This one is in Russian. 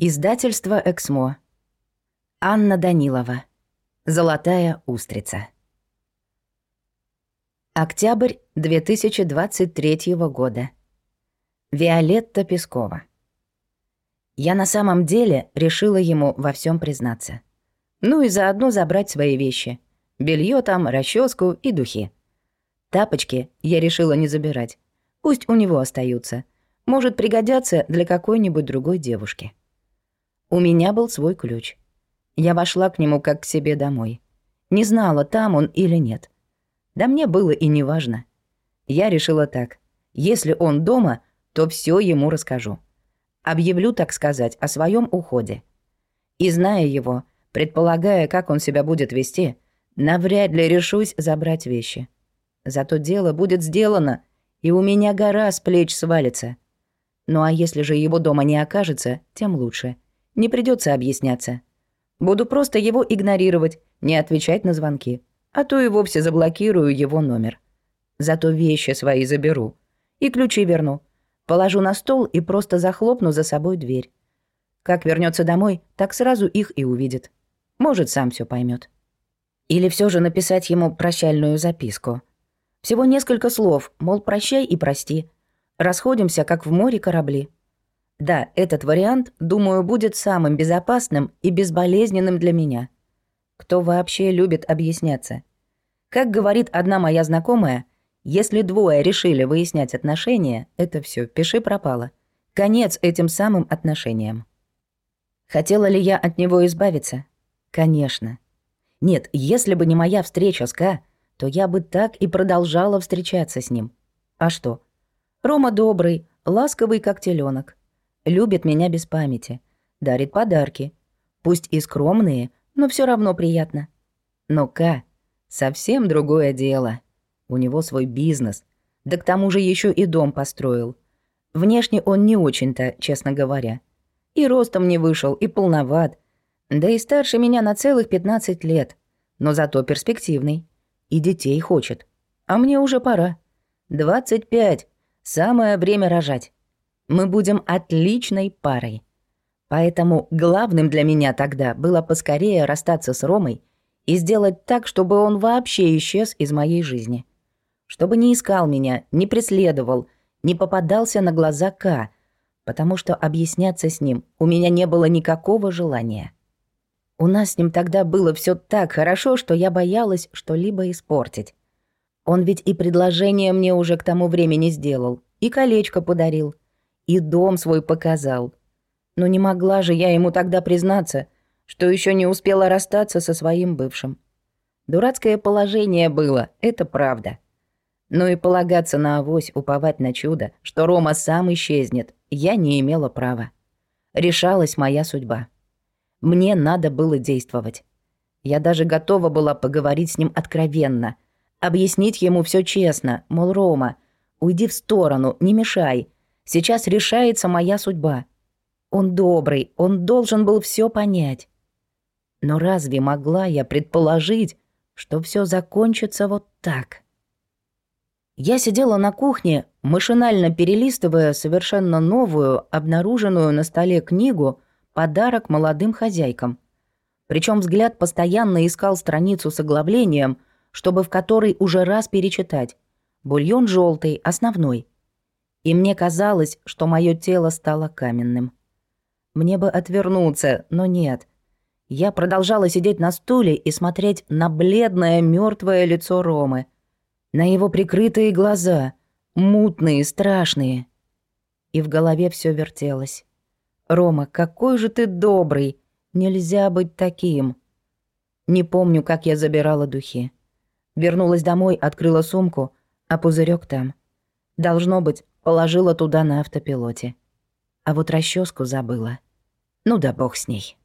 Издательство «Эксмо». Анна Данилова. «Золотая устрица». Октябрь 2023 года. Виолетта Пескова. Я на самом деле решила ему во всем признаться. Ну и заодно забрать свои вещи. белье там, расческу и духи. Тапочки я решила не забирать. Пусть у него остаются. Может пригодятся для какой-нибудь другой девушки. У меня был свой ключ. Я вошла к нему как к себе домой. Не знала, там он или нет. Да мне было и не важно. Я решила так. Если он дома, то все ему расскажу. Объявлю, так сказать, о своем уходе. И зная его, предполагая, как он себя будет вести, навряд ли решусь забрать вещи. Зато дело будет сделано, и у меня гора с плеч свалится. Ну а если же его дома не окажется, тем лучше — не придется объясняться. Буду просто его игнорировать, не отвечать на звонки. А то и вовсе заблокирую его номер. Зато вещи свои заберу. И ключи верну. Положу на стол и просто захлопну за собой дверь. Как вернется домой, так сразу их и увидит. Может, сам все поймет. Или все же написать ему прощальную записку. Всего несколько слов, мол, прощай и прости. Расходимся, как в море корабли. Да, этот вариант, думаю, будет самым безопасным и безболезненным для меня. Кто вообще любит объясняться? Как говорит одна моя знакомая, если двое решили выяснять отношения, это все, пиши пропало. Конец этим самым отношениям. Хотела ли я от него избавиться? Конечно. Нет, если бы не моя встреча с Ка, то я бы так и продолжала встречаться с ним. А что? Рома добрый, ласковый, как теленок любит меня без памяти, дарит подарки. Пусть и скромные, но все равно приятно. Но К — совсем другое дело. У него свой бизнес, да к тому же еще и дом построил. Внешне он не очень-то, честно говоря. И ростом не вышел, и полноват. Да и старше меня на целых 15 лет. Но зато перспективный. И детей хочет. А мне уже пора. 25. Самое время рожать. Мы будем отличной парой. Поэтому главным для меня тогда было поскорее расстаться с Ромой и сделать так, чтобы он вообще исчез из моей жизни. Чтобы не искал меня, не преследовал, не попадался на глаза К, потому что объясняться с ним у меня не было никакого желания. У нас с ним тогда было все так хорошо, что я боялась что-либо испортить. Он ведь и предложение мне уже к тому времени сделал, и колечко подарил — и дом свой показал. Но не могла же я ему тогда признаться, что еще не успела расстаться со своим бывшим. Дурацкое положение было, это правда. Но и полагаться на авось, уповать на чудо, что Рома сам исчезнет, я не имела права. Решалась моя судьба. Мне надо было действовать. Я даже готова была поговорить с ним откровенно, объяснить ему все честно, мол, Рома, уйди в сторону, не мешай, Сейчас решается моя судьба. Он добрый, он должен был все понять. Но разве могла я предположить, что все закончится вот так? Я сидела на кухне, машинально перелистывая совершенно новую, обнаруженную на столе книгу «Подарок молодым хозяйкам». Причем взгляд постоянно искал страницу с оглавлением, чтобы в которой уже раз перечитать. Бульон желтый, основной и мне казалось, что мое тело стало каменным. Мне бы отвернуться, но нет. Я продолжала сидеть на стуле и смотреть на бледное мертвое лицо Ромы, на его прикрытые глаза, мутные, страшные. И в голове все вертелось. «Рома, какой же ты добрый! Нельзя быть таким!» Не помню, как я забирала духи. Вернулась домой, открыла сумку, а пузырек там. Должно быть, Положила туда на автопилоте. А вот расческу забыла. Ну да бог с ней.